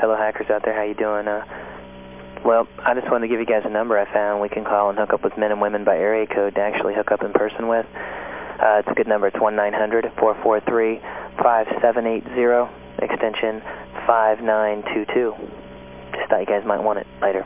fellow hackers out there, how you doing? Uh, well, I just wanted to give you guys a number I found we can call and hook up with men and women by area code to actually hook up in person with. Uh, it's a good number. It's one nine hundred four four three five seven eight zero extension 5922. Just thought you guys might want it. Later.